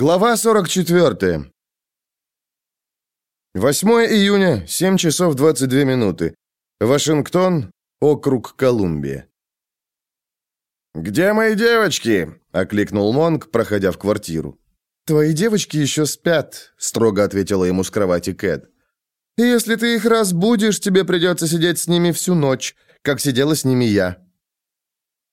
Глава 44. 8 июня, 7 часов 22 минуты. Вашингтон, округ Колумбия. «Где мои девочки?» — окликнул Монг, проходя в квартиру. «Твои девочки еще спят», — строго ответила ему с кровати Кэт. «И если ты их разбудишь, тебе придется сидеть с ними всю ночь, как сидела с ними я».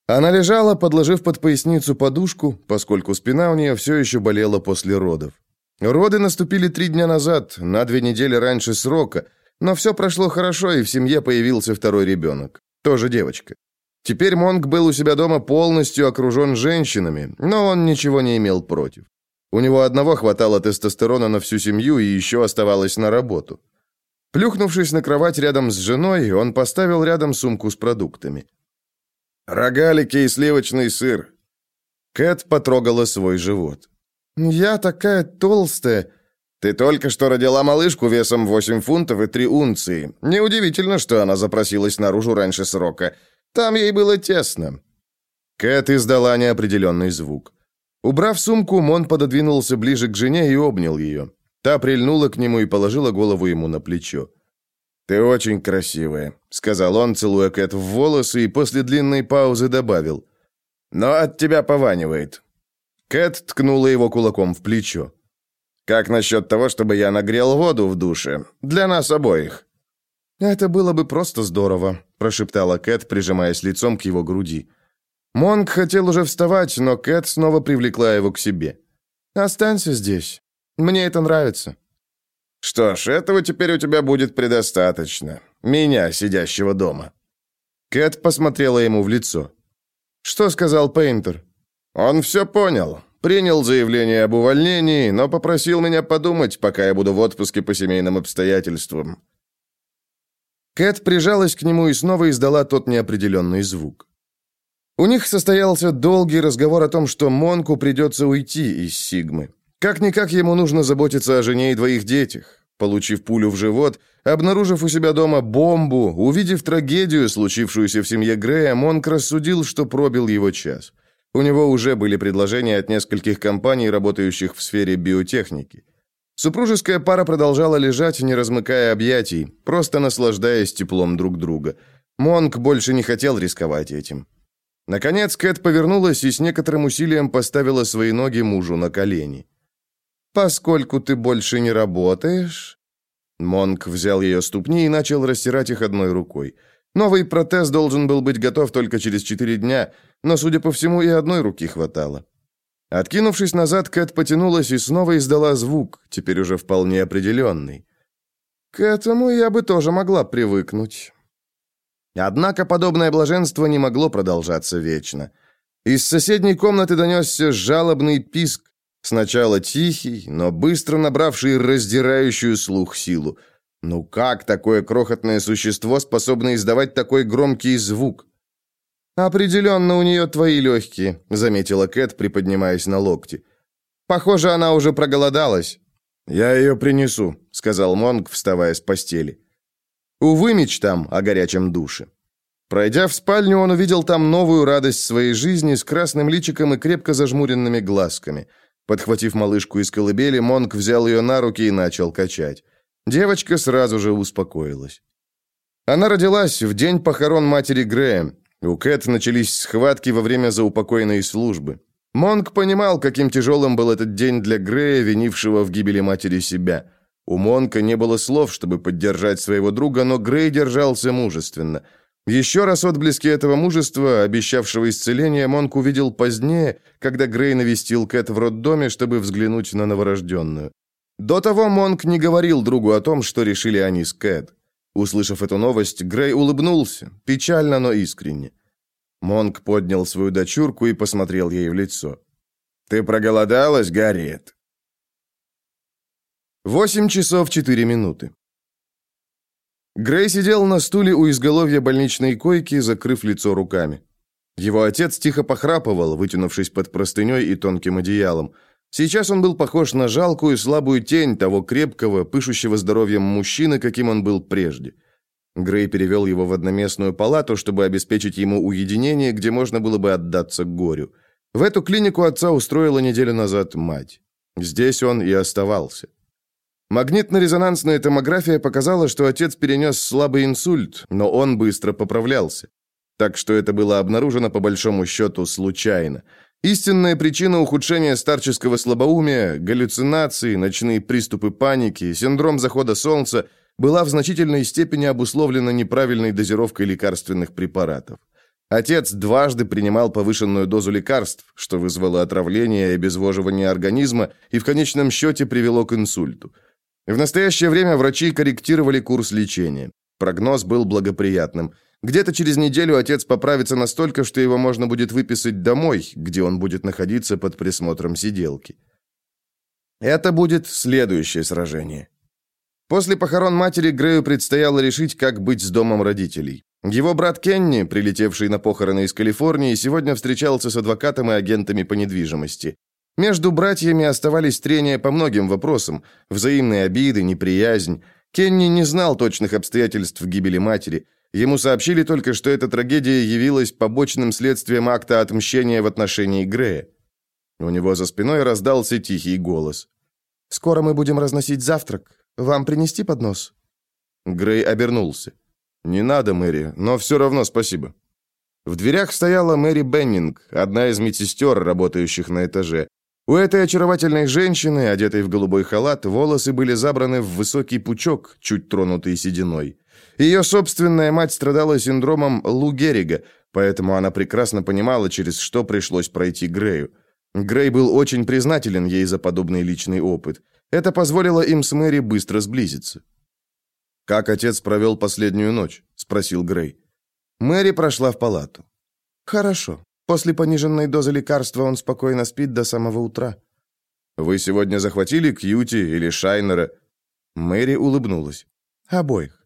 Она лежала, подложив под поясницу подушку, поскольку спина у нее все еще болела после родов. Роды наступили три дня назад, на две недели раньше срока, но все прошло хорошо, и в семье появился второй ребенок, тоже девочка. Теперь Монг был у себя дома полностью окружен женщинами, но он ничего не имел против. У него одного хватало тестостерона на всю семью и еще оставалось на работу. Плюхнувшись на кровать рядом с женой, он поставил рядом сумку с продуктами. Рогалики и сливочный сыр». Кэт потрогала свой живот. «Я такая толстая». «Ты только что родила малышку весом 8 фунтов и 3 унции. Неудивительно, что она запросилась наружу раньше срока. Там ей было тесно». Кэт издала неопределенный звук. Убрав сумку, Мон пододвинулся ближе к жене и обнял ее. Та прильнула к нему и положила голову ему на плечо. «Ты очень красивая», — сказал он, целуя Кэт в волосы, и после длинной паузы добавил. «Но от тебя пованивает». Кэт ткнула его кулаком в плечо. «Как насчет того, чтобы я нагрел воду в душе? Для нас обоих». «Это было бы просто здорово», — прошептала Кэт, прижимаясь лицом к его груди. Монг хотел уже вставать, но Кэт снова привлекла его к себе. «Останься здесь. Мне это нравится». Что ж, этого теперь у тебя будет предостаточно. Меня, сидящего дома. Кэт посмотрела ему в лицо. Что сказал Пейнтер? Он все понял. Принял заявление об увольнении, но попросил меня подумать, пока я буду в отпуске по семейным обстоятельствам. Кэт прижалась к нему и снова издала тот неопределенный звук. У них состоялся долгий разговор о том, что Монку придется уйти из Сигмы. Как-никак ему нужно заботиться о жене и двоих детях. Получив пулю в живот, обнаружив у себя дома бомбу, увидев трагедию, случившуюся в семье Грея, Монк рассудил, что пробил его час. У него уже были предложения от нескольких компаний, работающих в сфере биотехники. Супружеская пара продолжала лежать, не размыкая объятий, просто наслаждаясь теплом друг друга. Монк больше не хотел рисковать этим. Наконец Кэт повернулась и с некоторым усилием поставила свои ноги мужу на колени. Поскольку ты больше не работаешь...» Монк взял ее ступни и начал растирать их одной рукой. Новый протез должен был быть готов только через четыре дня, но, судя по всему, и одной руки хватало. Откинувшись назад, Кэт потянулась и снова издала звук, теперь уже вполне определенный. «К этому я бы тоже могла привыкнуть». Однако подобное блаженство не могло продолжаться вечно. Из соседней комнаты донесся жалобный писк, Сначала тихий, но быстро набравший раздирающую слух силу. Ну как такое крохотное существо способно издавать такой громкий звук? «Определенно у нее твои легкие», — заметила Кэт, приподнимаясь на локти. «Похоже, она уже проголодалась». «Я ее принесу», — сказал Монг, вставая с постели. Увы, мечтам о горячем душе. Пройдя в спальню, он увидел там новую радость своей жизни с красным личиком и крепко зажмуренными глазками — Подхватив малышку из колыбели, Монк взял ее на руки и начал качать. Девочка сразу же успокоилась. Она родилась в день похорон матери Грея. У Кэт начались схватки во время заупокойной службы. Монк понимал, каким тяжелым был этот день для Грея, винившего в гибели матери себя. У Монка не было слов, чтобы поддержать своего друга, но Грей держался мужественно – еще раз отблески этого мужества, обещавшего исцеление, Монк увидел позднее, когда Грей навестил Кэт в роддоме, чтобы взглянуть на новорожденную. До того Монк не говорил другу о том, что решили они с Кэт. Услышав эту новость, Грей улыбнулся, печально, но искренне. Монк поднял свою дочурку и посмотрел ей в лицо. «Ты проголодалась, Гарриет?» Восемь часов четыре минуты. Грей сидел на стуле у изголовья больничной койки, закрыв лицо руками. Его отец тихо похрапывал, вытянувшись под простыней и тонким одеялом. Сейчас он был похож на жалкую слабую тень того крепкого, пышущего здоровьем мужчины, каким он был прежде. Грей перевел его в одноместную палату, чтобы обеспечить ему уединение, где можно было бы отдаться горю. В эту клинику отца устроила неделю назад мать. Здесь он и оставался. Магнитно-резонансная томография показала, что отец перенес слабый инсульт, но он быстро поправлялся. Так что это было обнаружено по большому счету случайно. Истинная причина ухудшения старческого слабоумия, галлюцинации, ночные приступы паники, синдром захода солнца была в значительной степени обусловлена неправильной дозировкой лекарственных препаратов. Отец дважды принимал повышенную дозу лекарств, что вызвало отравление и обезвоживание организма и в конечном счете привело к инсульту. В настоящее время врачи корректировали курс лечения. Прогноз был благоприятным. Где-то через неделю отец поправится настолько, что его можно будет выписать домой, где он будет находиться под присмотром сиделки. Это будет следующее сражение. После похорон матери Грею предстояло решить, как быть с домом родителей. Его брат Кенни, прилетевший на похороны из Калифорнии, сегодня встречался с адвокатом и агентами по недвижимости. Между братьями оставались трения по многим вопросам, взаимные обиды, неприязнь. Кенни не знал точных обстоятельств гибели матери. Ему сообщили только, что эта трагедия явилась побочным следствием акта отмщения в отношении Грея. У него за спиной раздался тихий голос. «Скоро мы будем разносить завтрак. Вам принести поднос?» Грей обернулся. «Не надо, Мэри, но все равно спасибо». В дверях стояла Мэри Беннинг, одна из медсестер, работающих на этаже. У этой очаровательной женщины, одетой в голубой халат, волосы были забраны в высокий пучок, чуть тронутый сединой. Ее собственная мать страдала синдромом Лу Геррига, поэтому она прекрасно понимала, через что пришлось пройти Грею. Грей был очень признателен ей за подобный личный опыт. Это позволило им с Мэри быстро сблизиться. «Как отец провел последнюю ночь?» – спросил Грей. Мэри прошла в палату. «Хорошо. После пониженной дозы лекарства он спокойно спит до самого утра». «Вы сегодня захватили Кьюти или Шайнера?» Мэри улыбнулась. «Обоих».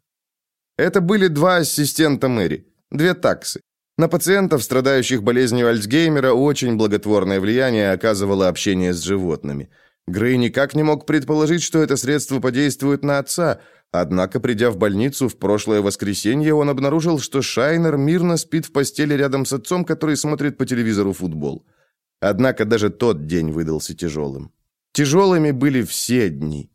Это были два ассистента Мэри, две таксы. На пациентов, страдающих болезнью Альцгеймера, очень благотворное влияние оказывало общение с животными. Грей никак не мог предположить, что это средство подействует на отца – Однако, придя в больницу в прошлое воскресенье, он обнаружил, что Шайнер мирно спит в постели рядом с отцом, который смотрит по телевизору футбол. Однако даже тот день выдался тяжелым. Тяжелыми были все дни.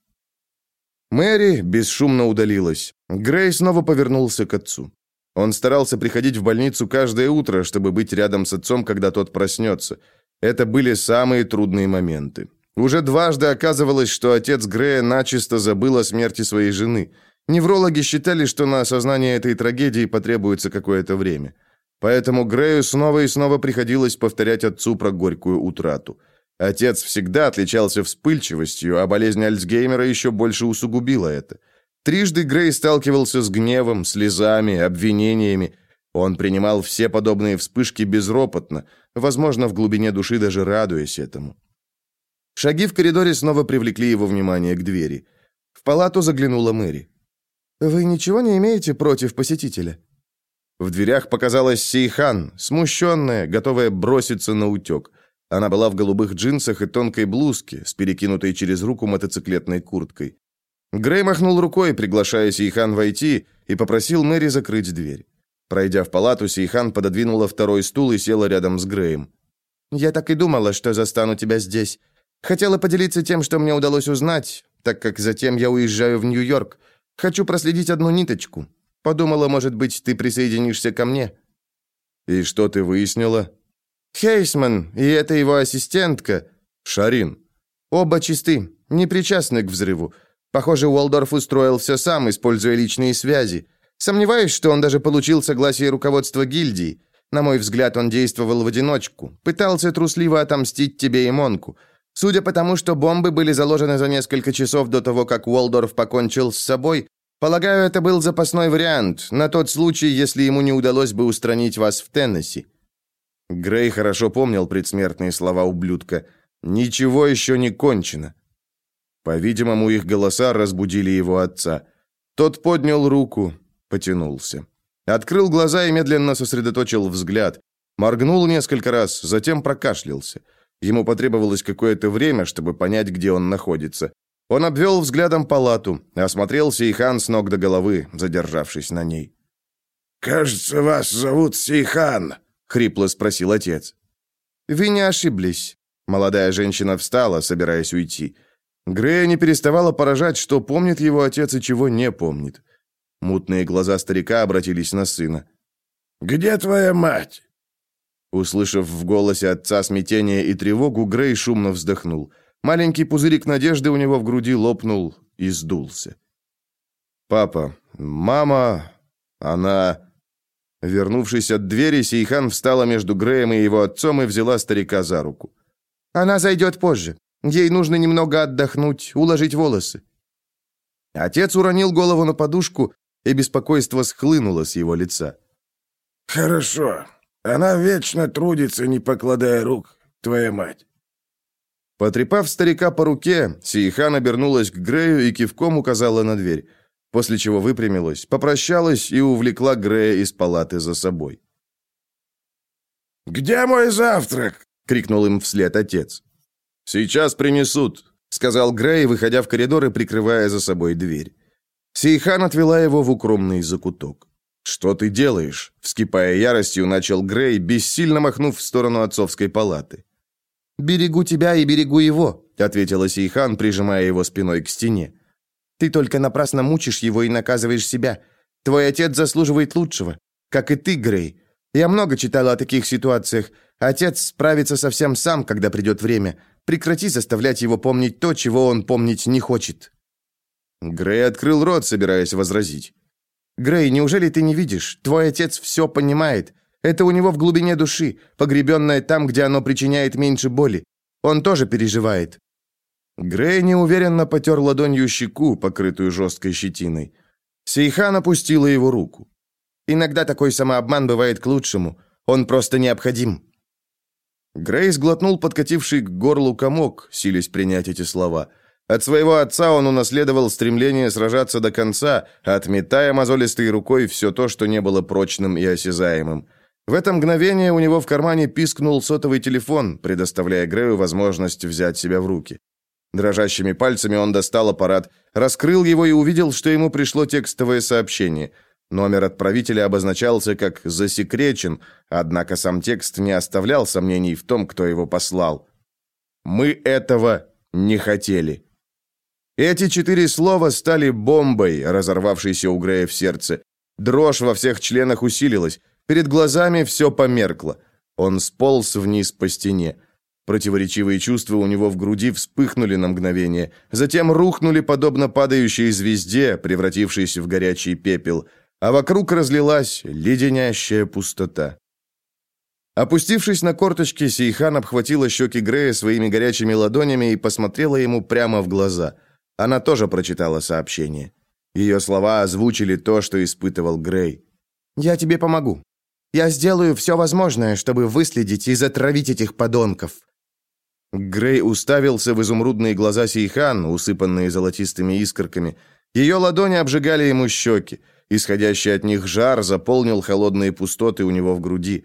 Мэри бесшумно удалилась. Грей снова повернулся к отцу. Он старался приходить в больницу каждое утро, чтобы быть рядом с отцом, когда тот проснется. Это были самые трудные моменты. Уже дважды оказывалось, что отец Грея начисто забыл о смерти своей жены. Неврологи считали, что на осознание этой трагедии потребуется какое-то время. Поэтому Грею снова и снова приходилось повторять отцу про горькую утрату. Отец всегда отличался вспыльчивостью, а болезнь Альцгеймера еще больше усугубила это. Трижды Грей сталкивался с гневом, слезами, обвинениями. Он принимал все подобные вспышки безропотно, возможно, в глубине души даже радуясь этому. Шаги в коридоре снова привлекли его внимание к двери. В палату заглянула Мэри. «Вы ничего не имеете против посетителя?» В дверях показалась Сейхан, смущенная, готовая броситься на утек. Она была в голубых джинсах и тонкой блузке, с перекинутой через руку мотоциклетной курткой. Грей махнул рукой, приглашая Сейхан войти, и попросил Мэри закрыть дверь. Пройдя в палату, Сейхан пододвинула второй стул и села рядом с Греем. «Я так и думала, что застану тебя здесь. Хотела поделиться тем, что мне удалось узнать, так как затем я уезжаю в Нью-Йорк. Хочу проследить одну ниточку. Подумала, может быть, ты присоединишься ко мне». «И что ты выяснила?» «Хейсман и это его ассистентка». «Шарин». «Оба чисты, не причастны к взрыву. Похоже, Уолдорф устроил все сам, используя личные связи. Сомневаюсь, что он даже получил согласие руководства гильдии. На мой взгляд, он действовал в одиночку. Пытался трусливо отомстить тебе и Монку. Судя по тому, что бомбы были заложены за несколько часов до того, как Уолдорф покончил с собой, полагаю, это был запасной вариант, на тот случай, если ему не удалось бы устранить вас в Теннесси». Грей хорошо помнил предсмертные слова ублюдка. «Ничего еще не кончено». По-видимому, их голоса разбудили его отца. Тот поднял руку, потянулся. Открыл глаза и медленно сосредоточил взгляд. Моргнул несколько раз, затем прокашлялся. Ему потребовалось какое-то время, чтобы понять, где он находится. Он обвел взглядом палату, осмотрел Сейхан с ног до головы, задержавшись на ней. «Кажется, вас зовут Сейхан», — хрипло спросил отец. «Вы не ошиблись. Молодая женщина встала, собираясь уйти. Грея не переставала поражать, что помнит его отец и чего не помнит. Мутные глаза старика обратились на сына. «Где твоя мать?» Услышав в голосе отца смятение и тревогу, Грей шумно вздохнул. Маленький пузырик надежды у него в груди лопнул и сдулся. «Папа, мама, она...» Вернувшись от двери, Сейхан встала между Греем и его отцом и взяла старика за руку. «Она зайдет позже. Ей нужно немного отдохнуть, уложить волосы». Отец уронил голову на подушку, и беспокойство схлынуло с его лица. «Хорошо. Она вечно трудится, не покладая рук, твоя мать». Потрепав старика по руке, Сейхан обернулась к Грею и кивком указала на дверь после чего выпрямилась, попрощалась и увлекла Грея из палаты за собой. «Где мой завтрак?» — крикнул им вслед отец. «Сейчас принесут», — сказал Грей, выходя в коридор и прикрывая за собой дверь. Сейхан отвела его в укромный закуток. «Что ты делаешь?» — вскипая яростью, начал Грей, бессильно махнув в сторону отцовской палаты. «Берегу тебя и берегу его», — ответила Сейхан, прижимая его спиной к стене. Ты только напрасно мучишь его и наказываешь себя. Твой отец заслуживает лучшего, как и ты, Грей. Я много читала о таких ситуациях. Отец справится совсем сам, когда придет время. Прекрати заставлять его помнить то, чего он помнить не хочет». Грей открыл рот, собираясь возразить. «Грей, неужели ты не видишь? Твой отец все понимает. Это у него в глубине души, погребенное там, где оно причиняет меньше боли. Он тоже переживает. Грей неуверенно потер ладонью щеку, покрытую жесткой щетиной. Сейхан опустила его руку. «Иногда такой самообман бывает к лучшему. Он просто необходим». Грей сглотнул подкативший к горлу комок, силясь принять эти слова. От своего отца он унаследовал стремление сражаться до конца, отметая мозолистой рукой все то, что не было прочным и осязаемым. В это мгновение у него в кармане пискнул сотовый телефон, предоставляя Грею возможность взять себя в руки. Дрожащими пальцами он достал аппарат, раскрыл его и увидел, что ему пришло текстовое сообщение. Номер отправителя обозначался как «засекречен», однако сам текст не оставлял сомнений в том, кто его послал. «Мы этого не хотели». Эти четыре слова стали бомбой, разорвавшейся у Грея в сердце. Дрожь во всех членах усилилась, перед глазами все померкло. Он сполз вниз по стене. Противоречивые чувства у него в груди вспыхнули на мгновение, затем рухнули подобно падающей звезде, превратившейся в горячий пепел, а вокруг разлилась леденящая пустота. Опустившись на корточки, Сейхан обхватила щеки Грея своими горячими ладонями и посмотрела ему прямо в глаза. Она тоже прочитала сообщение. Ее слова озвучили то, что испытывал Грей. «Я тебе помогу. Я сделаю все возможное, чтобы выследить и затравить этих подонков. Грей уставился в изумрудные глаза Сейхан, усыпанные золотистыми искорками. Ее ладони обжигали ему щеки. Исходящий от них жар заполнил холодные пустоты у него в груди.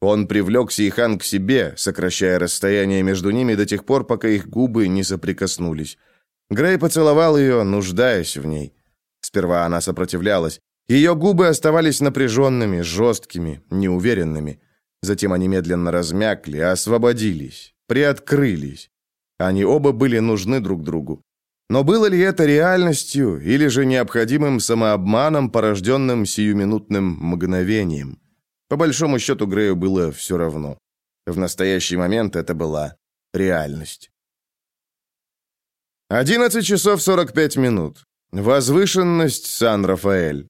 Он привлек Сейхан к себе, сокращая расстояние между ними до тех пор, пока их губы не соприкоснулись. Грей поцеловал ее, нуждаясь в ней. Сперва она сопротивлялась. Ее губы оставались напряженными, жесткими, неуверенными. Затем они медленно размякли, освободились приоткрылись. Они оба были нужны друг другу. Но было ли это реальностью или же необходимым самообманом, порожденным сиюминутным мгновением? По большому счету Грею было все равно. В настоящий момент это была реальность. 11 часов 45 минут. Возвышенность Сан-Рафаэль.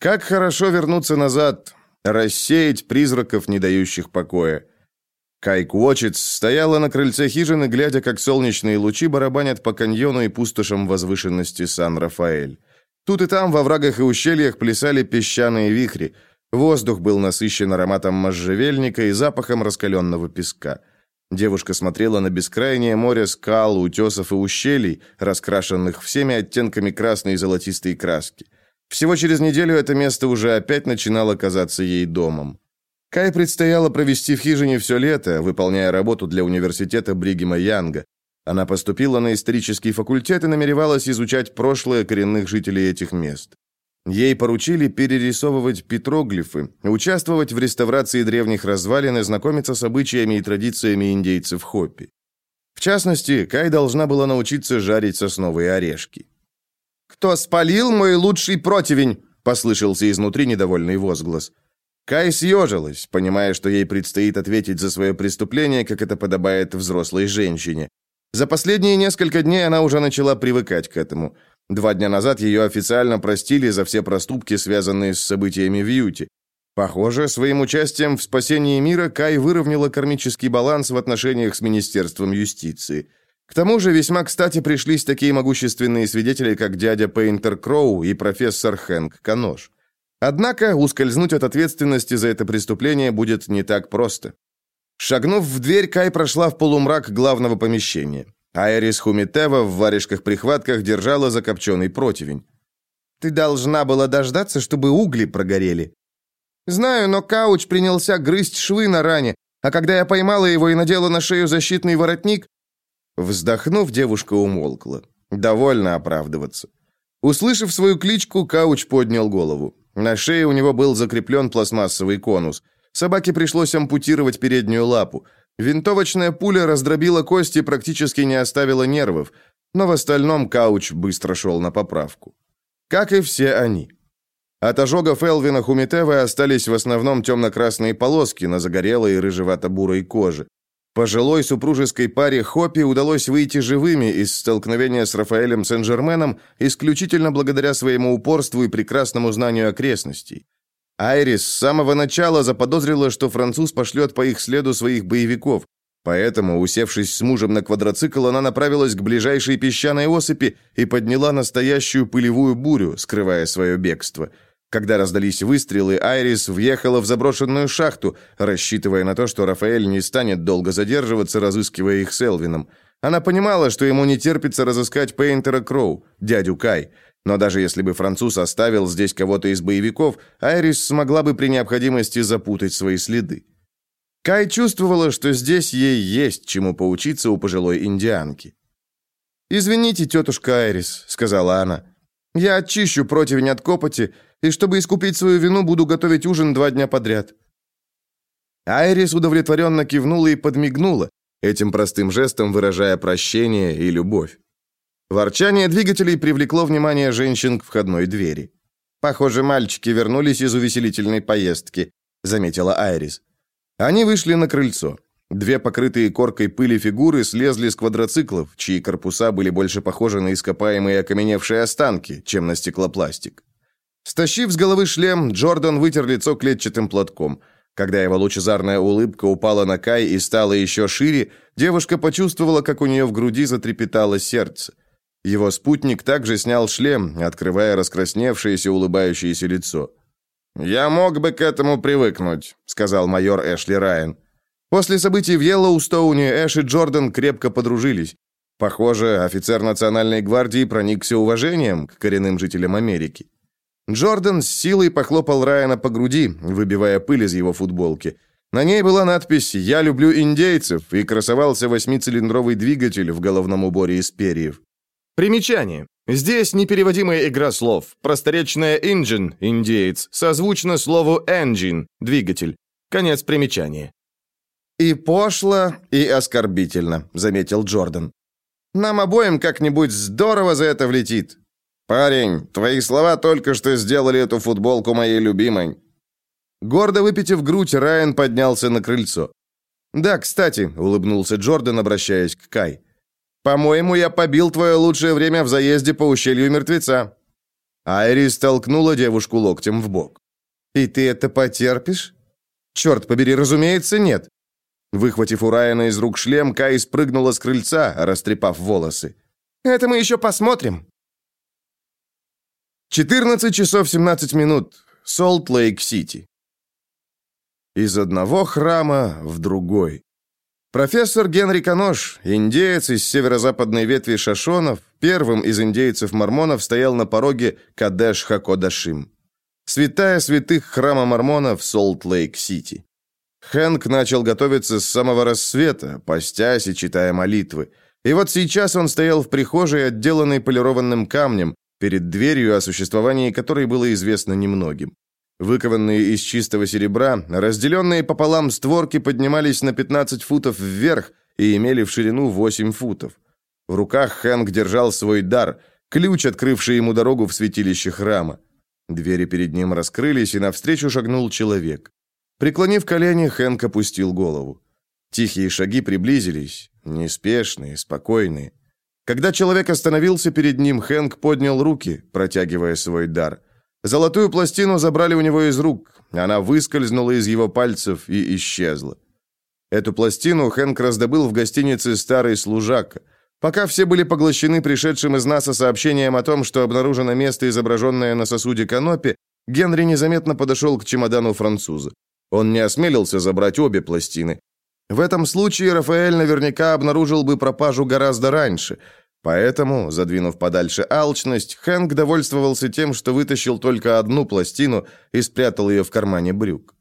Как хорошо вернуться назад, рассеять призраков, не дающих покоя. Кайк Уочец стояла на крыльце хижины, глядя, как солнечные лучи барабанят по каньону и пустошам возвышенности Сан-Рафаэль. Тут и там, во врагах и ущельях, плясали песчаные вихри. Воздух был насыщен ароматом можжевельника и запахом раскаленного песка. Девушка смотрела на бескрайнее море скал, утесов и ущелий, раскрашенных всеми оттенками красной и золотистой краски. Всего через неделю это место уже опять начинало казаться ей домом. Кай предстояло провести в хижине все лето, выполняя работу для университета Бригема Янга. Она поступила на исторический факультет и намеревалась изучать прошлое коренных жителей этих мест. Ей поручили перерисовывать петроглифы, участвовать в реставрации древних развалин и знакомиться с обычаями и традициями индейцев Хоппи. В частности, Кай должна была научиться жарить сосновые орешки. «Кто спалил мой лучший противень?» — послышался изнутри недовольный возглас. Кай съежилась, понимая, что ей предстоит ответить за свое преступление, как это подобает взрослой женщине. За последние несколько дней она уже начала привыкать к этому. Два дня назад ее официально простили за все проступки, связанные с событиями в Юте. Похоже, своим участием в спасении мира Кай выровняла кармический баланс в отношениях с Министерством юстиции. К тому же весьма кстати пришлись такие могущественные свидетели, как дядя Пейнтер Кроу и профессор Хэнк Канош. Однако ускользнуть от ответственности за это преступление будет не так просто. Шагнув в дверь, Кай прошла в полумрак главного помещения. Айрис Хумитева в варежках-прихватках держала закопченный противень. «Ты должна была дождаться, чтобы угли прогорели». «Знаю, но Кауч принялся грызть швы на ране, а когда я поймала его и надела на шею защитный воротник...» Вздохнув, девушка умолкла. Довольно оправдываться. Услышав свою кличку, Кауч поднял голову. На шее у него был закреплен пластмассовый конус. Собаке пришлось ампутировать переднюю лапу. Винтовочная пуля раздробила кости практически не оставила нервов, но в остальном Кауч быстро шел на поправку. Как и все они. От ожогов Элвина Хумитевы остались в основном темно-красные полоски на загорелой рыжевато-бурой коже. Пожилой супружеской паре Хоппи удалось выйти живыми из столкновения с Рафаэлем Сен-Жерменом исключительно благодаря своему упорству и прекрасному знанию окрестностей. Айрис с самого начала заподозрила, что француз пошлет по их следу своих боевиков, поэтому, усевшись с мужем на квадроцикл, она направилась к ближайшей песчаной осыпи и подняла настоящую пылевую бурю, скрывая свое бегство – когда раздались выстрелы, Айрис въехала в заброшенную шахту, рассчитывая на то, что Рафаэль не станет долго задерживаться, разыскивая их с Элвином. Она понимала, что ему не терпится разыскать Пейнтера Кроу, дядю Кай. Но даже если бы француз оставил здесь кого-то из боевиков, Айрис смогла бы при необходимости запутать свои следы. Кай чувствовала, что здесь ей есть чему поучиться у пожилой индианки. «Извините, тетушка Айрис», — сказала она. «Я очищу противень от копоти, и чтобы искупить свою вину, буду готовить ужин два дня подряд». Айрис удовлетворенно кивнула и подмигнула, этим простым жестом выражая прощение и любовь. Ворчание двигателей привлекло внимание женщин к входной двери. «Похоже, мальчики вернулись из увеселительной поездки», — заметила Айрис. Они вышли на крыльцо. Две покрытые коркой пыли фигуры слезли с квадроциклов, чьи корпуса были больше похожи на ископаемые окаменевшие останки, чем на стеклопластик. Стащив с головы шлем, Джордан вытер лицо клетчатым платком. Когда его лучезарная улыбка упала на Кай и стала еще шире, девушка почувствовала, как у нее в груди затрепетало сердце. Его спутник также снял шлем, открывая раскрасневшееся улыбающееся лицо. «Я мог бы к этому привыкнуть», — сказал майор Эшли Райан. После событий в Йеллоустоуне Эш и Джордан крепко подружились. Похоже, офицер Национальной гвардии проникся уважением к коренным жителям Америки. Джордан с силой похлопал Райана по груди, выбивая пыль из его футболки. На ней была надпись «Я люблю индейцев» и красовался восьмицилиндровый двигатель в головном уборе из перьев. Примечание. Здесь непереводимая игра слов. Просторечное «engine» – «индеец» созвучно слову «engine» – «двигатель». Конец примечания. «И пошло, и оскорбительно», — заметил Джордан. «Нам обоим как-нибудь здорово за это влетит. «Парень, твои слова только что сделали эту футболку моей любимой». Гордо выпитив грудь, Райан поднялся на крыльцо. «Да, кстати», — улыбнулся Джордан, обращаясь к Кай. «По-моему, я побил твое лучшее время в заезде по ущелью мертвеца». Айрис толкнула девушку локтем в бок. «И ты это потерпишь?» «Черт побери, разумеется, нет». Выхватив у Райана из рук шлем, Кай спрыгнула с крыльца, растрепав волосы. «Это мы еще посмотрим», 14 часов 17 минут. Солт-Лейк-Сити. Из одного храма в другой. Профессор Генри Канош, индеец из северо-западной ветви Шашонов, первым из индейцев-мормонов стоял на пороге Кадеш-Хакодашим. Святая святых храма мормонов Солт-Лейк-Сити. Хэнк начал готовиться с самого рассвета, постясь и читая молитвы. И вот сейчас он стоял в прихожей, отделанной полированным камнем, перед дверью, о существовании которой было известно немногим. Выкованные из чистого серебра, разделенные пополам створки поднимались на 15 футов вверх и имели в ширину 8 футов. В руках Хэнк держал свой дар, ключ, открывший ему дорогу в святилище храма. Двери перед ним раскрылись, и навстречу шагнул человек. Преклонив колени, Хэнк опустил голову. Тихие шаги приблизились, неспешные, спокойные. Когда человек остановился перед ним, Хэнк поднял руки, протягивая свой дар. Золотую пластину забрали у него из рук. Она выскользнула из его пальцев и исчезла. Эту пластину Хэнк раздобыл в гостинице «Старый служака». Пока все были поглощены пришедшим из НАСА сообщением о том, что обнаружено место, изображенное на сосуде Канопи, Генри незаметно подошел к чемодану француза. Он не осмелился забрать обе пластины. В этом случае Рафаэль наверняка обнаружил бы пропажу гораздо раньше. Поэтому, задвинув подальше алчность, Хэнк довольствовался тем, что вытащил только одну пластину и спрятал ее в кармане брюк.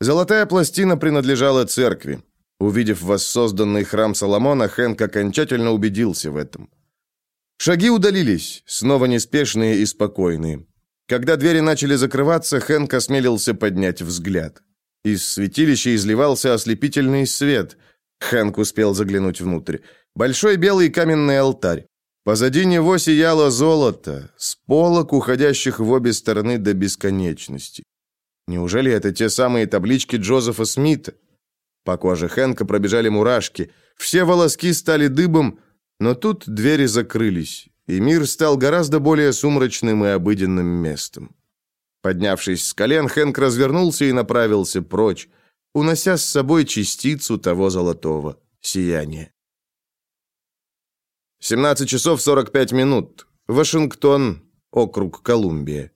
Золотая пластина принадлежала церкви. Увидев воссозданный храм Соломона, Хэнк окончательно убедился в этом. Шаги удалились, снова неспешные и спокойные. Когда двери начали закрываться, Хэнк осмелился поднять взгляд. Из святилища изливался ослепительный свет. Хэнк успел заглянуть внутрь. Большой белый каменный алтарь. Позади него сияло золото, с полок, уходящих в обе стороны до бесконечности. Неужели это те самые таблички Джозефа Смита? По коже Хэнка пробежали мурашки. Все волоски стали дыбом, но тут двери закрылись, и мир стал гораздо более сумрачным и обыденным местом. Поднявшись с колен, Хэнк развернулся и направился прочь, унося с собой частицу того золотого сияния. 17 часов 45 минут. Вашингтон, округ Колумбия.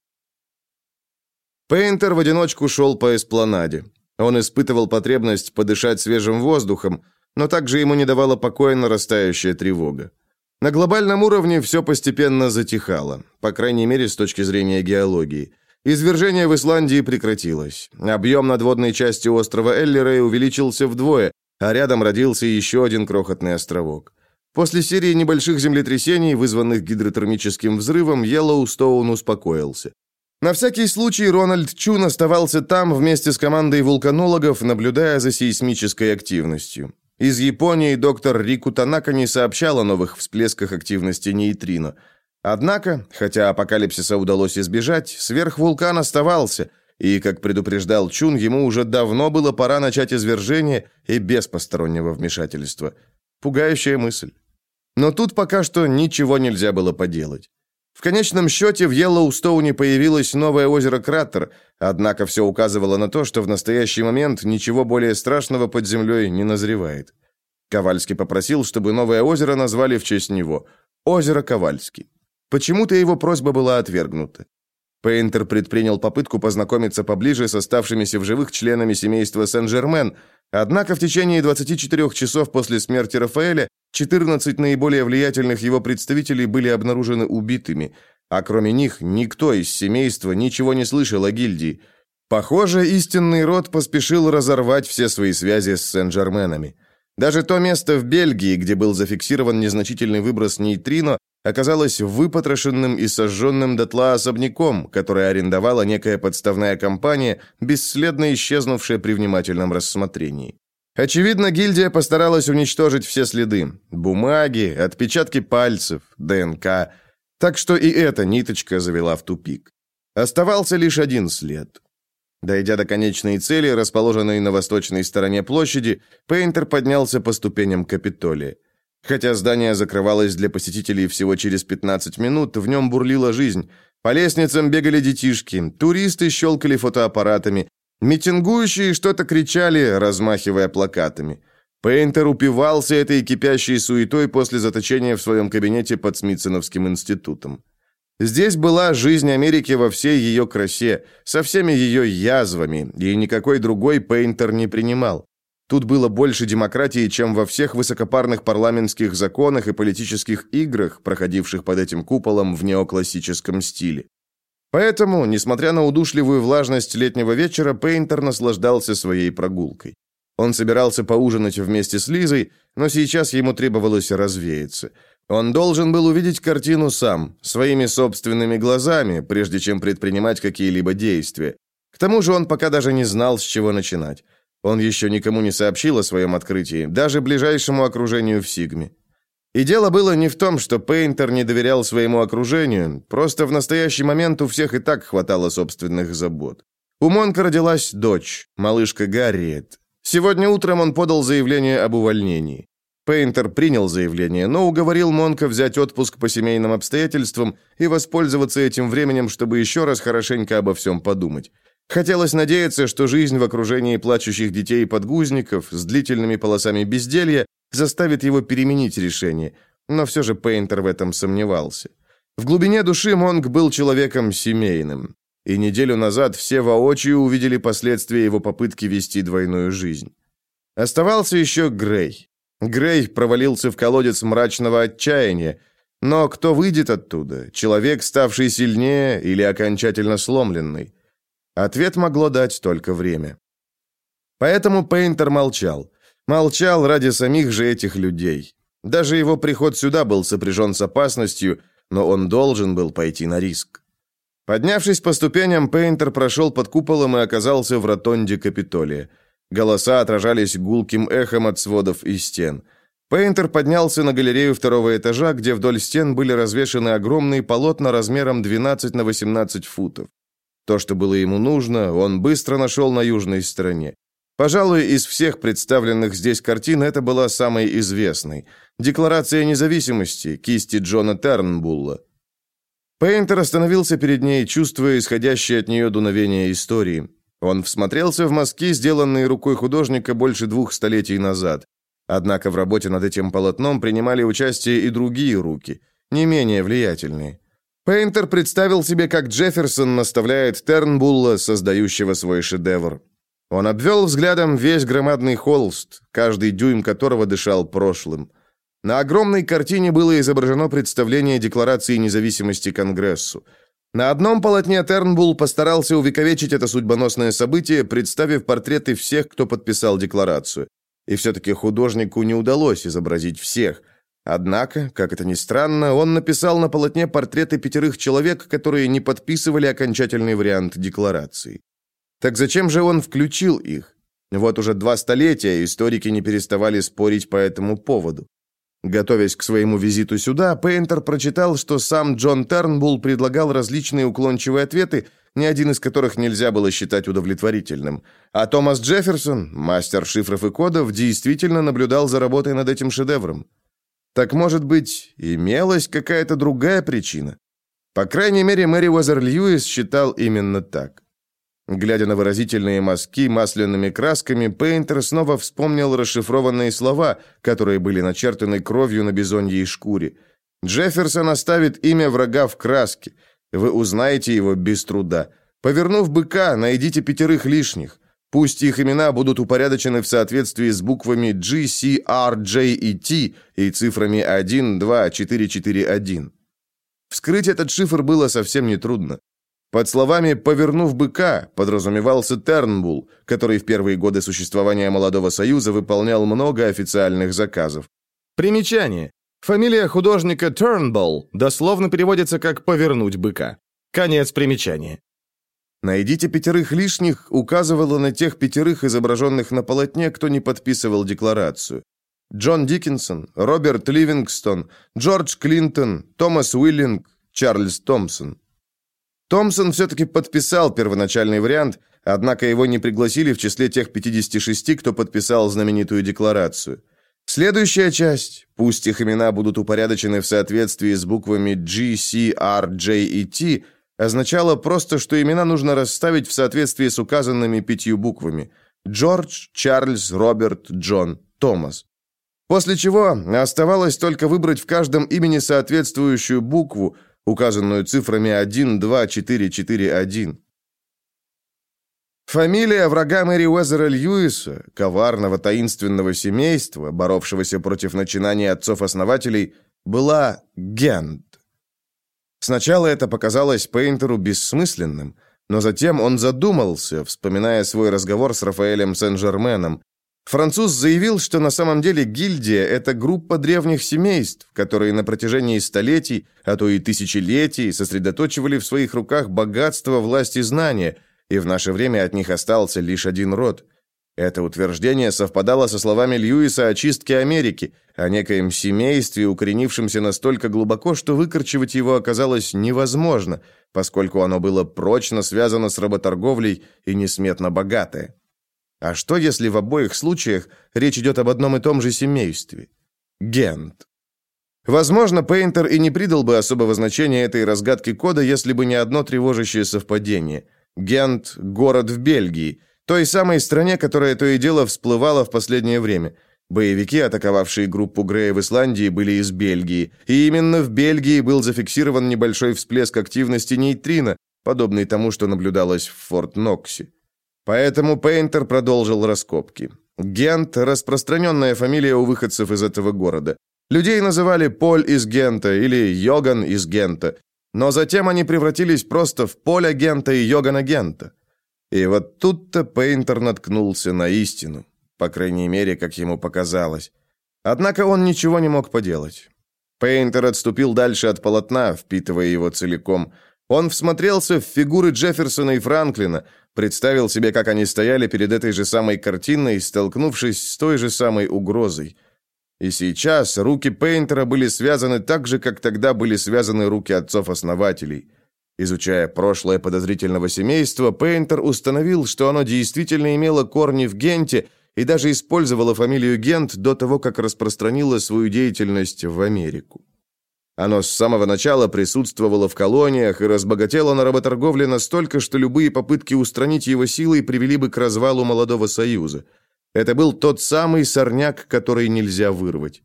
Пейнтер в одиночку шел по эспланаде. Он испытывал потребность подышать свежим воздухом, но также ему не давала покоя нарастающая тревога. На глобальном уровне все постепенно затихало, по крайней мере, с точки зрения геологии. Извержение в Исландии прекратилось. Объем надводной части острова Эллерей увеличился вдвое, а рядом родился еще один крохотный островок. После серии небольших землетрясений, вызванных гидротермическим взрывом, Йеллоустоун успокоился. На всякий случай Рональд Чун оставался там вместе с командой вулканологов, наблюдая за сейсмической активностью. Из Японии доктор Рику Танака не сообщал о новых всплесках активности нейтрино. Однако, хотя апокалипсиса удалось избежать, сверхвулкан оставался, и, как предупреждал Чун, ему уже давно было пора начать извержение и без постороннего вмешательства. Пугающая мысль. Но тут пока что ничего нельзя было поделать. В конечном счете в Йеллоустоуне появилось новое озеро Кратер, однако все указывало на то, что в настоящий момент ничего более страшного под землей не назревает. Ковальский попросил, чтобы новое озеро назвали в честь него – озеро Ковальский. Почему-то его просьба была отвергнута. Пейнтер предпринял попытку познакомиться поближе с оставшимися в живых членами семейства Сен-Жермен, однако в течение 24 часов после смерти Рафаэля 14 наиболее влиятельных его представителей были обнаружены убитыми, а кроме них никто из семейства ничего не слышал о гильдии. Похоже, истинный род поспешил разорвать все свои связи с Сен-Жерменами. Даже то место в Бельгии, где был зафиксирован незначительный выброс нейтрино, оказалось выпотрошенным и сожженным дотла особняком, который арендовала некая подставная компания, бесследно исчезнувшая при внимательном рассмотрении. Очевидно, гильдия постаралась уничтожить все следы. Бумаги, отпечатки пальцев, ДНК. Так что и эта ниточка завела в тупик. Оставался лишь один след. Дойдя до конечной цели, расположенной на восточной стороне площади, Пейнтер поднялся по ступеням Капитолия. Хотя здание закрывалось для посетителей всего через 15 минут, в нем бурлила жизнь. По лестницам бегали детишки, туристы щелкали фотоаппаратами, Митингующие что-то кричали, размахивая плакатами. Пейнтер упивался этой кипящей суетой после заточения в своем кабинете под Смитсоновским институтом. Здесь была жизнь Америки во всей ее красе, со всеми ее язвами, и никакой другой Пейнтер не принимал. Тут было больше демократии, чем во всех высокопарных парламентских законах и политических играх, проходивших под этим куполом в неоклассическом стиле. Поэтому, несмотря на удушливую влажность летнего вечера, Пейнтер наслаждался своей прогулкой. Он собирался поужинать вместе с Лизой, но сейчас ему требовалось развеяться. Он должен был увидеть картину сам, своими собственными глазами, прежде чем предпринимать какие-либо действия. К тому же он пока даже не знал, с чего начинать. Он еще никому не сообщил о своем открытии, даже ближайшему окружению в Сигме. И дело было не в том, что Пейнтер не доверял своему окружению, просто в настоящий момент у всех и так хватало собственных забот. У Монка родилась дочь, малышка Гарриет. Сегодня утром он подал заявление об увольнении. Пейнтер принял заявление, но уговорил Монка взять отпуск по семейным обстоятельствам и воспользоваться этим временем, чтобы еще раз хорошенько обо всем подумать. Хотелось надеяться, что жизнь в окружении плачущих детей и подгузников с длительными полосами безделья заставит его переменить решение, но все же Пейнтер в этом сомневался. В глубине души Монк был человеком семейным, и неделю назад все воочию увидели последствия его попытки вести двойную жизнь. Оставался еще Грей. Грей провалился в колодец мрачного отчаяния, но кто выйдет оттуда? Человек, ставший сильнее или окончательно сломленный? Ответ могло дать только время. Поэтому Пейнтер молчал. Молчал ради самих же этих людей. Даже его приход сюда был сопряжен с опасностью, но он должен был пойти на риск. Поднявшись по ступеням, Пейнтер прошел под куполом и оказался в ротонде Капитолия. Голоса отражались гулким эхом от сводов и стен. Пейнтер поднялся на галерею второго этажа, где вдоль стен были развешаны огромные полотна размером 12 на 18 футов. То, что было ему нужно, он быстро нашел на южной стороне. Пожалуй, из всех представленных здесь картин это была самой известной. Декларация независимости кисти Джона Тернбулла. Пейнтер остановился перед ней, чувствуя исходящее от нее дуновение истории. Он всмотрелся в мазки, сделанные рукой художника больше двух столетий назад. Однако в работе над этим полотном принимали участие и другие руки, не менее влиятельные. Пейнтер представил себе, как Джефферсон наставляет Тернбулла, создающего свой шедевр. Он обвел взглядом весь громадный холст, каждый дюйм которого дышал прошлым. На огромной картине было изображено представление Декларации независимости Конгрессу. На одном полотне Тернбулл постарался увековечить это судьбоносное событие, представив портреты всех, кто подписал декларацию. И все-таки художнику не удалось изобразить всех. Однако, как это ни странно, он написал на полотне портреты пятерых человек, которые не подписывали окончательный вариант декларации. Так зачем же он включил их? Вот уже два столетия историки не переставали спорить по этому поводу. Готовясь к своему визиту сюда, Пейнтер прочитал, что сам Джон Тернбулл предлагал различные уклончивые ответы, ни один из которых нельзя было считать удовлетворительным. А Томас Джефферсон, мастер шифров и кодов, действительно наблюдал за работой над этим шедевром. Так, может быть, имелась какая-то другая причина? По крайней мере, Мэри Уэзер Льюис считал именно так. Глядя на выразительные мазки масляными красками, Пейнтер снова вспомнил расшифрованные слова, которые были начертаны кровью на бизоньей шкуре. «Джефферсон оставит имя врага в краске. Вы узнаете его без труда. Повернув быка, найдите пятерых лишних. Пусть их имена будут упорядочены в соответствии с буквами G, C, R, J и T и цифрами 1, 2, 4, 4, 1». Вскрыть этот шифр было совсем нетрудно. Под словами «повернув быка» подразумевался Тернбул, который в первые годы существования Молодого Союза выполнял много официальных заказов. Примечание. Фамилия художника Тернбул дословно переводится как «повернуть быка». Конец примечания. «Найдите пятерых лишних» указывало на тех пятерых, изображенных на полотне, кто не подписывал декларацию. Джон Диккенсон, Роберт Ливингстон, Джордж Клинтон, Томас Уиллинг, Чарльз Томпсон. Томпсон все-таки подписал первоначальный вариант, однако его не пригласили в числе тех 56, кто подписал знаменитую декларацию. Следующая часть, пусть их имена будут упорядочены в соответствии с буквами G, C, R, J и T, означала просто, что имена нужно расставить в соответствии с указанными пятью буквами. Джордж, Чарльз, Роберт, Джон, Томас. После чего оставалось только выбрать в каждом имени соответствующую букву, указанную цифрами 1, 2, 4, 4, 1. Фамилия врага Мэри Уэзера Льюиса, коварного таинственного семейства, боровшегося против начинаний отцов-основателей, была Гент. Сначала это показалось Пейнтеру бессмысленным, но затем он задумался, вспоминая свой разговор с Рафаэлем Сен-Жерменом. Француз заявил, что на самом деле гильдия – это группа древних семейств, которые на протяжении столетий, а то и тысячелетий сосредоточивали в своих руках богатство, власть и знания, и в наше время от них остался лишь один род. Это утверждение совпадало со словами Льюиса о чистке Америки, о некоем семействе, укоренившемся настолько глубоко, что выкорчевать его оказалось невозможно, поскольку оно было прочно связано с работорговлей и несметно богатое. А что, если в обоих случаях речь идет об одном и том же семействе? Гент. Возможно, Пейнтер и не придал бы особого значения этой разгадке кода, если бы не одно тревожащее совпадение. Гент – город в Бельгии, той самой стране, которая то и дело всплывала в последнее время. Боевики, атаковавшие группу Грея в Исландии, были из Бельгии, и именно в Бельгии был зафиксирован небольшой всплеск активности нейтрино, подобный тому, что наблюдалось в Форт Ноксе. Поэтому Пейнтер продолжил раскопки. Гент – распространенная фамилия у выходцев из этого города. Людей называли Поль из Гента или Йоган из Гента, но затем они превратились просто в Поля Гента и Йогана Гента. И вот тут-то Пейнтер наткнулся на истину, по крайней мере, как ему показалось. Однако он ничего не мог поделать. Пейнтер отступил дальше от полотна, впитывая его целиком. Он всмотрелся в фигуры Джефферсона и Франклина – Представил себе, как они стояли перед этой же самой картиной, столкнувшись с той же самой угрозой. И сейчас руки Пейнтера были связаны так же, как тогда были связаны руки отцов-основателей. Изучая прошлое подозрительного семейства, Пейнтер установил, что оно действительно имело корни в Генте и даже использовало фамилию Гент до того, как распространило свою деятельность в Америку. Оно с самого начала присутствовало в колониях и разбогатело на работорговле настолько, что любые попытки устранить его силой привели бы к развалу молодого союза. Это был тот самый сорняк, который нельзя вырвать.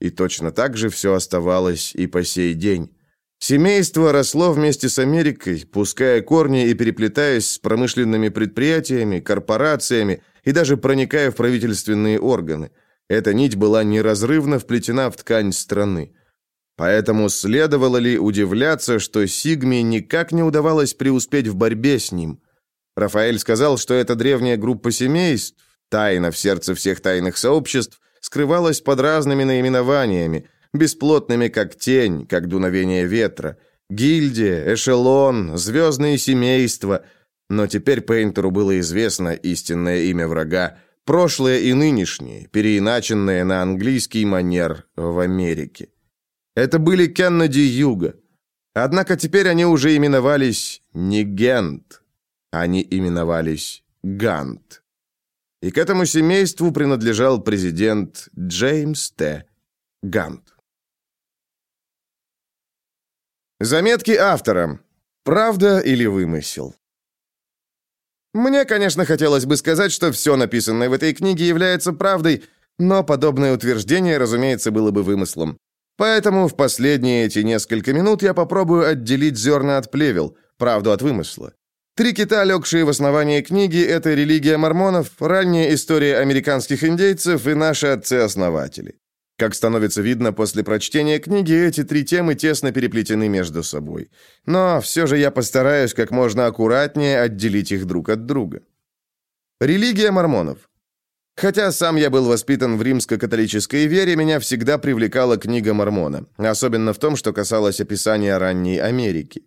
И точно так же все оставалось и по сей день. Семейство росло вместе с Америкой, пуская корни и переплетаясь с промышленными предприятиями, корпорациями и даже проникая в правительственные органы. Эта нить была неразрывно вплетена в ткань страны. Поэтому следовало ли удивляться, что Сигме никак не удавалось преуспеть в борьбе с ним? Рафаэль сказал, что эта древняя группа семейств, тайна в сердце всех тайных сообществ, скрывалась под разными наименованиями, бесплотными как тень, как дуновение ветра, гильдия, эшелон, звездные семейства. Но теперь Пейнтеру было известно истинное имя врага, прошлое и нынешнее, переиначенное на английский манер в Америке. Это были Кеннеди Юга. Однако теперь они уже именовались не Гент, они именовались Гант. И к этому семейству принадлежал президент Джеймс Т. Гант. Заметки автора. Правда или вымысел? Мне, конечно, хотелось бы сказать, что все написанное в этой книге является правдой, но подобное утверждение, разумеется, было бы вымыслом. Поэтому в последние эти несколько минут я попробую отделить зерна от плевел, правду от вымысла. Три кита, легшие в основании книги, это религия мормонов, ранняя история американских индейцев и наши отцы-основатели. Как становится видно после прочтения книги, эти три темы тесно переплетены между собой. Но все же я постараюсь как можно аккуратнее отделить их друг от друга. Религия мормонов. Хотя сам я был воспитан в римско-католической вере, меня всегда привлекала книга Мормона, особенно в том, что касалось описания ранней Америки.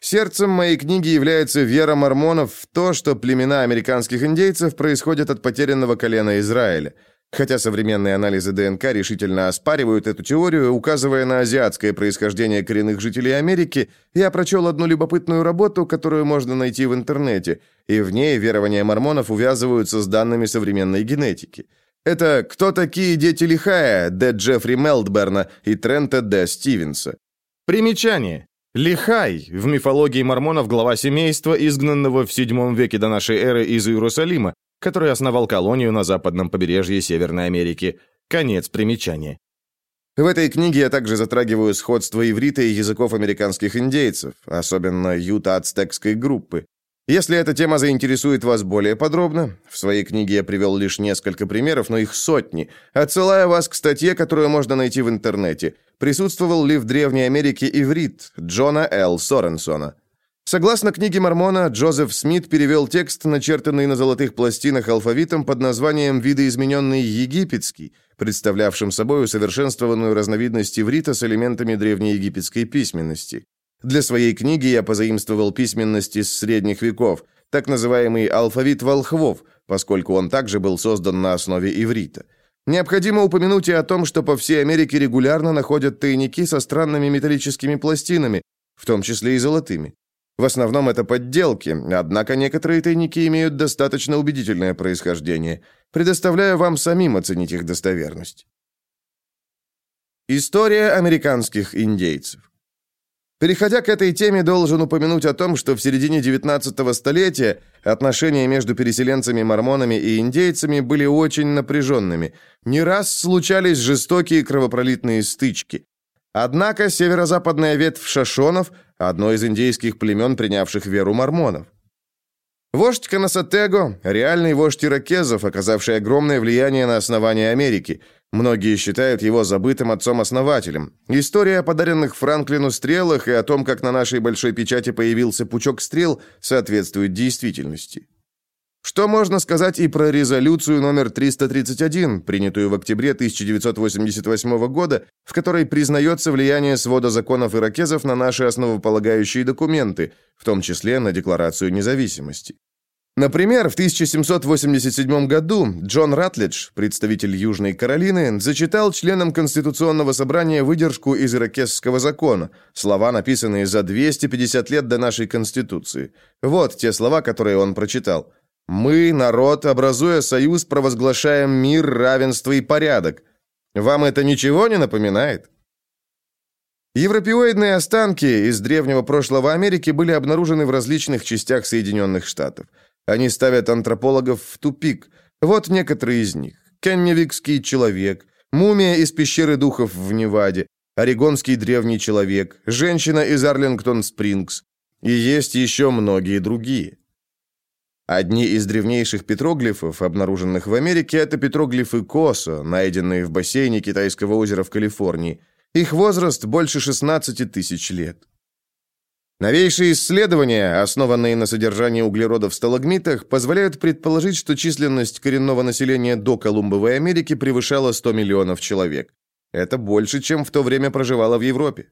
Сердцем моей книги является вера мормонов в то, что племена американских индейцев происходят от потерянного колена Израиля – Хотя современные анализы ДНК решительно оспаривают эту теорию, указывая на азиатское происхождение коренных жителей Америки, я прочел одну любопытную работу, которую можно найти в интернете, и в ней верования мормонов увязываются с данными современной генетики. Это «Кто такие дети Лихая?» Д. Джеффри Мелдберна и Трента Д. Стивенса. Примечание. Лихай в мифологии мормонов глава семейства, изгнанного в VII веке до нашей эры из Иерусалима, который основал колонию на западном побережье Северной Америки. Конец примечания. В этой книге я также затрагиваю сходство иврита и языков американских индейцев, особенно юта-ацтекской группы. Если эта тема заинтересует вас более подробно, в своей книге я привел лишь несколько примеров, но их сотни, отсылая вас к статье, которую можно найти в интернете. Присутствовал ли в Древней Америке иврит Джона Л. Соренсона? Согласно книге Мормона, Джозеф Смит перевел текст, начертанный на золотых пластинах алфавитом под названием «Видоизмененный египетский», представлявшим собой усовершенствованную разновидность иврита с элементами древнеегипетской письменности. Для своей книги я позаимствовал письменность из средних веков, так называемый алфавит волхвов, поскольку он также был создан на основе иврита. Необходимо упомянуть и о том, что по всей Америке регулярно находят тайники со странными металлическими пластинами, в том числе и золотыми. В основном это подделки, однако некоторые тайники имеют достаточно убедительное происхождение. Предоставляю вам самим оценить их достоверность. История американских индейцев. Переходя к этой теме, должен упомянуть о том, что в середине 19 столетия отношения между переселенцами-мормонами и индейцами были очень напряженными. Не раз случались жестокие кровопролитные стычки. Однако северо-западная ветвь шашонов – одно из индейских племен, принявших веру мормонов. Вождь Канасатего – реальный вождь иракезов, оказавший огромное влияние на основание Америки. Многие считают его забытым отцом-основателем. История о подаренных Франклину стрелах и о том, как на нашей большой печати появился пучок стрел, соответствует действительности. Что можно сказать и про резолюцию номер 331, принятую в октябре 1988 года, в которой признается влияние свода законов иракезов на наши основополагающие документы, в том числе на Декларацию независимости. Например, в 1787 году Джон Ратлидж, представитель Южной Каролины, зачитал членам Конституционного собрания выдержку из иракесского закона, слова, написанные за 250 лет до нашей Конституции. Вот те слова, которые он прочитал – мы, народ, образуя союз, провозглашаем мир, равенство и порядок. Вам это ничего не напоминает? Европеоидные останки из древнего прошлого Америки были обнаружены в различных частях Соединенных Штатов. Они ставят антропологов в тупик. Вот некоторые из них. Кенневикский человек, мумия из пещеры духов в Неваде, орегонский древний человек, женщина из Арлингтон-Спрингс. И есть еще многие другие. Одни из древнейших петроглифов, обнаруженных в Америке, это петроглифы Косо, найденные в бассейне Китайского озера в Калифорнии. Их возраст больше 16 тысяч лет. Новейшие исследования, основанные на содержании углерода в сталагмитах, позволяют предположить, что численность коренного населения до Колумбовой Америки превышала 100 миллионов человек. Это больше, чем в то время проживало в Европе.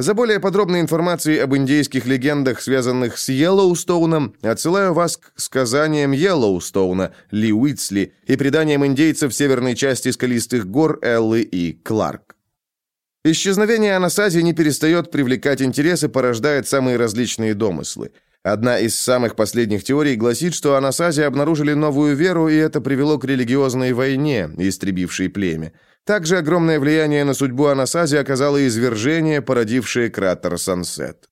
За более подробной информацией об индейских легендах, связанных с Йеллоустоуном, отсылаю вас к сказаниям Йеллоустоуна, Ли Уитсли и преданиям индейцев северной части скалистых гор Эллы и Кларк. Исчезновение Анасази не перестает привлекать интерес и порождает самые различные домыслы. Одна из самых последних теорий гласит, что Анасази обнаружили новую веру, и это привело к религиозной войне, истребившей племя. Также огромное влияние на судьбу Анасази оказало извержение, породившее кратер Сансет.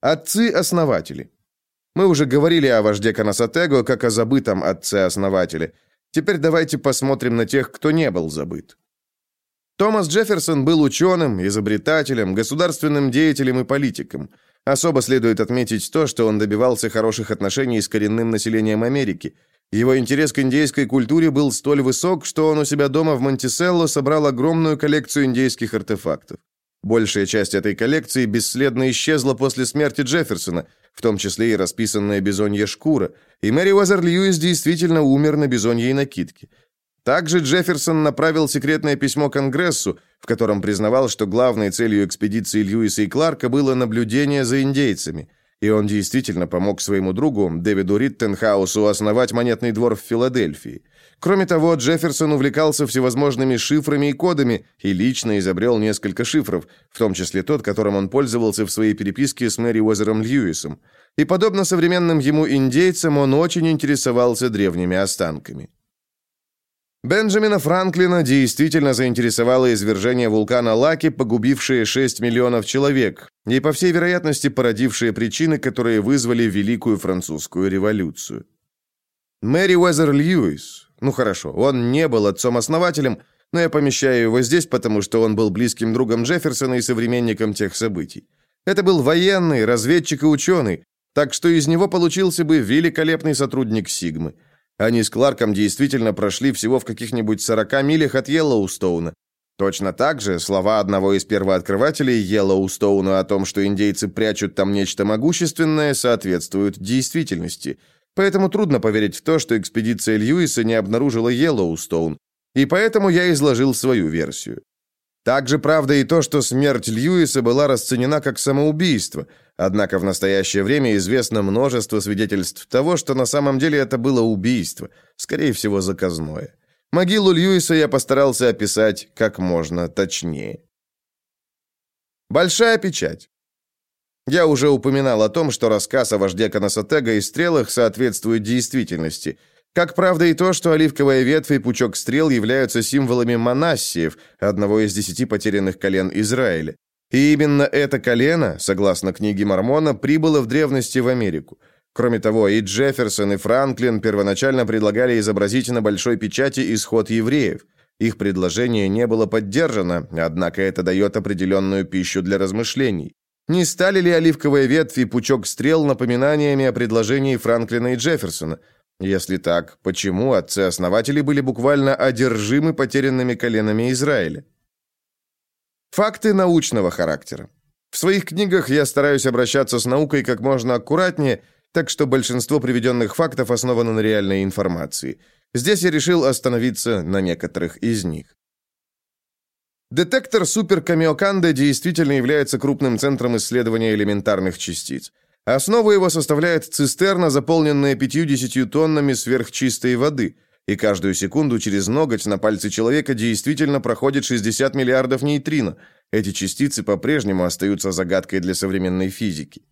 Отцы-основатели. Мы уже говорили о вожде Канасатего как о забытом отце-основателе. Теперь давайте посмотрим на тех, кто не был забыт. Томас Джефферсон был ученым, изобретателем, государственным деятелем и политиком. Особо следует отметить то, что он добивался хороших отношений с коренным населением Америки – его интерес к индейской культуре был столь высок, что он у себя дома в Монтиселло собрал огромную коллекцию индейских артефактов. Большая часть этой коллекции бесследно исчезла после смерти Джефферсона, в том числе и расписанная бизонья шкура, и Мэри Уазер Льюис действительно умер на бизоньей накидке. Также Джефферсон направил секретное письмо Конгрессу, в котором признавал, что главной целью экспедиции Льюиса и Кларка было наблюдение за индейцами – и он действительно помог своему другу, Дэвиду Риттенхаусу, основать монетный двор в Филадельфии. Кроме того, Джефферсон увлекался всевозможными шифрами и кодами и лично изобрел несколько шифров, в том числе тот, которым он пользовался в своей переписке с Мэри Уэзером Льюисом. И, подобно современным ему индейцам, он очень интересовался древними останками. Бенджамина Франклина действительно заинтересовало извержение вулкана Лаки, погубившее 6 миллионов человек, и, по всей вероятности, породившее причины, которые вызвали Великую Французскую революцию. Мэри Уэзер Льюис. Ну хорошо, он не был отцом-основателем, но я помещаю его здесь, потому что он был близким другом Джефферсона и современником тех событий. Это был военный, разведчик и ученый, так что из него получился бы великолепный сотрудник Сигмы. Они с Кларком действительно прошли всего в каких-нибудь 40 милях от Йеллоустоуна. Точно так же слова одного из первооткрывателей Йеллоустоуна о том, что индейцы прячут там нечто могущественное, соответствуют действительности. Поэтому трудно поверить в то, что экспедиция Льюиса не обнаружила Йеллоустоун. И поэтому я изложил свою версию. Также правда и то, что смерть Льюиса была расценена как самоубийство, однако в настоящее время известно множество свидетельств того, что на самом деле это было убийство, скорее всего, заказное. Могилу Льюиса я постарался описать как можно точнее. Большая печать. Я уже упоминал о том, что рассказ о вожде Канасатега и стрелах соответствует действительности. Как правда и то, что оливковая ветвь и пучок стрел являются символами Манассиев, одного из десяти потерянных колен Израиля. И именно это колено, согласно книге Мормона, прибыло в древности в Америку – Кроме того, и Джефферсон, и Франклин первоначально предлагали изобразить на большой печати исход евреев. Их предложение не было поддержано, однако это дает определенную пищу для размышлений. Не стали ли оливковая ветвь и пучок стрел напоминаниями о предложении Франклина и Джефферсона? Если так, почему отцы-основатели были буквально одержимы потерянными коленами Израиля? Факты научного характера. В своих книгах я стараюсь обращаться с наукой как можно аккуратнее – так что большинство приведенных фактов основано на реальной информации. Здесь я решил остановиться на некоторых из них. Детектор суперкамиоканда действительно является крупным центром исследования элементарных частиц. Основу его составляет цистерна, заполненная 50 тоннами сверхчистой воды, и каждую секунду через ноготь на пальце человека действительно проходит 60 миллиардов нейтрино. Эти частицы по-прежнему остаются загадкой для современной физики.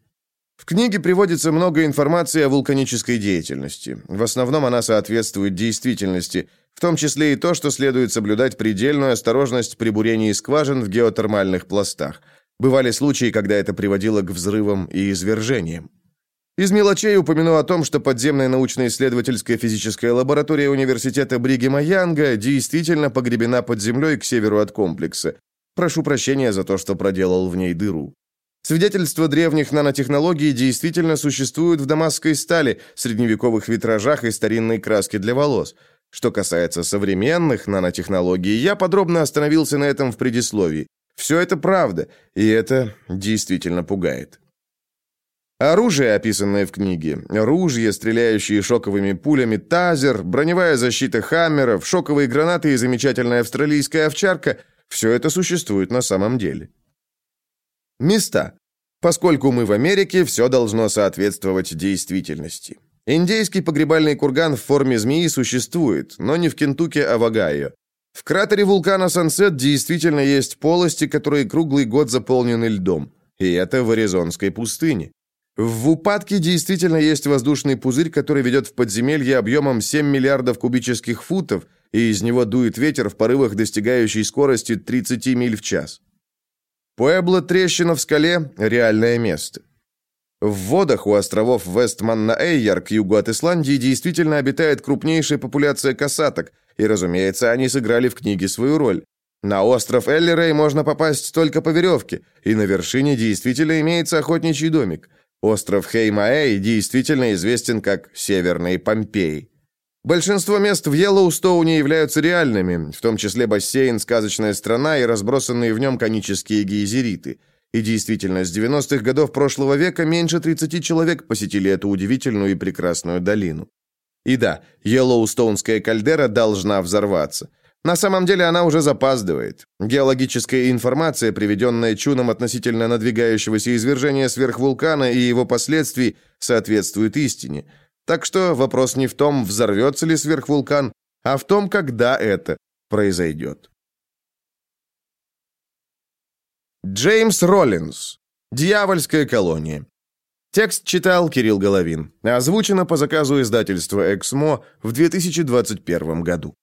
В книге приводится много информации о вулканической деятельности. В основном она соответствует действительности, в том числе и то, что следует соблюдать предельную осторожность при бурении скважин в геотермальных пластах. Бывали случаи, когда это приводило к взрывам и извержениям. Из мелочей упомяну о том, что подземная научно-исследовательская физическая лаборатория университета Бригема Янга действительно погребена под землей к северу от комплекса. Прошу прощения за то, что проделал в ней дыру. Свидетельства древних нанотехнологий действительно существуют в дамасской стали, средневековых витражах и старинной краске для волос. Что касается современных нанотехнологий, я подробно остановился на этом в предисловии. Все это правда, и это действительно пугает. Оружие, описанное в книге, ружья, стреляющие шоковыми пулями, тазер, броневая защита хаммеров, шоковые гранаты и замечательная австралийская овчарка – все это существует на самом деле. Места. Поскольку мы в Америке, все должно соответствовать действительности. Индейский погребальный курган в форме змеи существует, но не в Кентукки, а в Огайо. В кратере вулкана Сансет действительно есть полости, которые круглый год заполнены льдом. И это в Аризонской пустыне. В упадке действительно есть воздушный пузырь, который ведет в подземелье объемом 7 миллиардов кубических футов, и из него дует ветер в порывах, достигающий скорости 30 миль в час. Пуэбло трещина в скале – реальное место. В водах у островов Вестман-на-Эйяр к югу от Исландии действительно обитает крупнейшая популяция касаток, и, разумеется, они сыграли в книге свою роль. На остров Эллерей можно попасть только по веревке, и на вершине действительно имеется охотничий домик. Остров Хеймаэй действительно известен как Северный Помпей. Большинство мест в Йеллоустоуне являются реальными, в том числе бассейн «Сказочная страна» и разбросанные в нем конические гейзериты. И действительно, с 90-х годов прошлого века меньше 30 человек посетили эту удивительную и прекрасную долину. И да, Йеллоустонская кальдера должна взорваться. На самом деле она уже запаздывает. Геологическая информация, приведенная Чуном относительно надвигающегося извержения сверхвулкана и его последствий, соответствует истине – так что вопрос не в том, взорвется ли сверхвулкан, а в том, когда это произойдет. Джеймс Роллинс. Дьявольская колония. Текст читал Кирилл Головин. Озвучено по заказу издательства «Эксмо» в 2021 году.